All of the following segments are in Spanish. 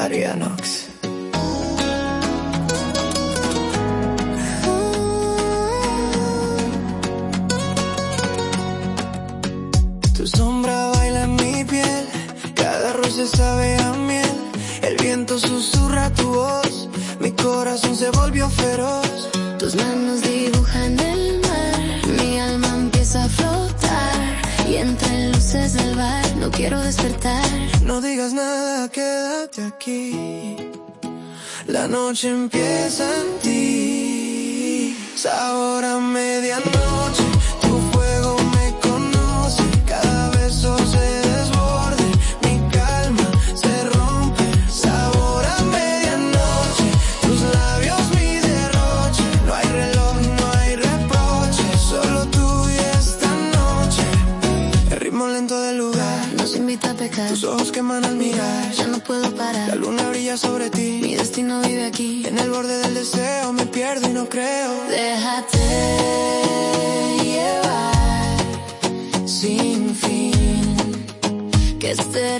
María Knox. Tu sombra baila en mi piel, cada roce sabe a miel, el viento susurra tu voz, mi corazón se volvió feroz. Tus manos dibujan el mar, mi alma empieza a flotar, y entre luces del bar no quiero despertar. No digas nada, quédate aquí. La noche empieza en ti. Sabor a medianoche, tu fuego me conoce. Cada beso se desborde, mi calma se rompe. Sabor a medianoche, tus labios mi derroche. No hay reloj, no hay reproche, solo tú y esta noche. El ritmo lento lugar, Nos invita a pecar, tus ojos queman al mirar. ya no puedo La parar. luna brilla sobre ti. Mi destino vive aquí. En el borde del deseo me pierdo y no creo. Déjate llevar sin fin. Que este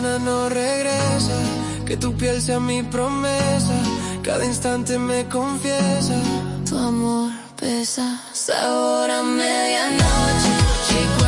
no regresa, que tu piel sea mi promesa. Cada instante me confiesa. Tu amor pesa. Sabor a medianoche. Cuerpo